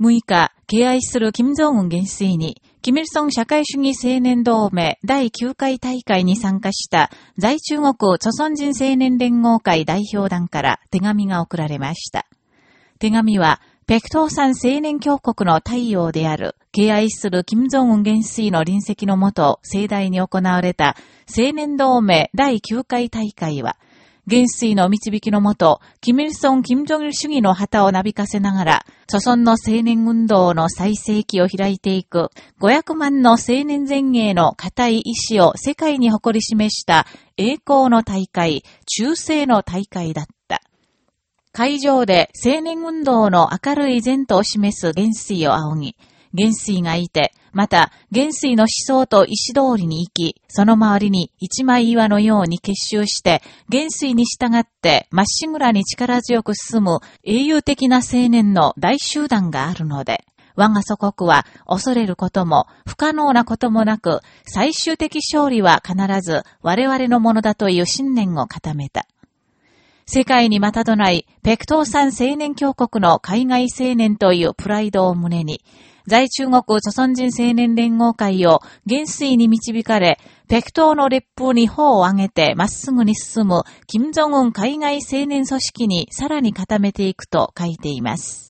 6日、敬愛する金正恩元帥に、キミルソン社会主義青年同盟第9回大会に参加した在中国著存人青年連合会代表団から手紙が送られました。手紙は、北東山青年教国の太陽である、敬愛する金正恩元帥の臨席のもと盛大に行われた青年同盟第9回大会は、元帥の導きのもと、キミルソン・キム・ジョギル主義の旗をなびかせながら、著村の青年運動の最盛期を開いていく、500万の青年前衛の固い意志を世界に誇り示した栄光の大会、中世の大会だった。会場で青年運動の明るい前途を示す元帥を仰ぎ、元帥がいて、また、元帥の思想と意志通りに生き、その周りに一枚岩のように結集して、元帥に従ってまっしぐらに力強く進む英雄的な青年の大集団があるので、我が祖国は恐れることも不可能なこともなく、最終的勝利は必ず我々のものだという信念を固めた。世界にまたとない、ペクトー山青年教国の海外青年というプライドを胸に、在中国朝鮮人青年連合会を元帥に導かれ、北東の列風に砲を上げてまっすぐに進む、金正恩海外青年組織にさらに固めていくと書いています。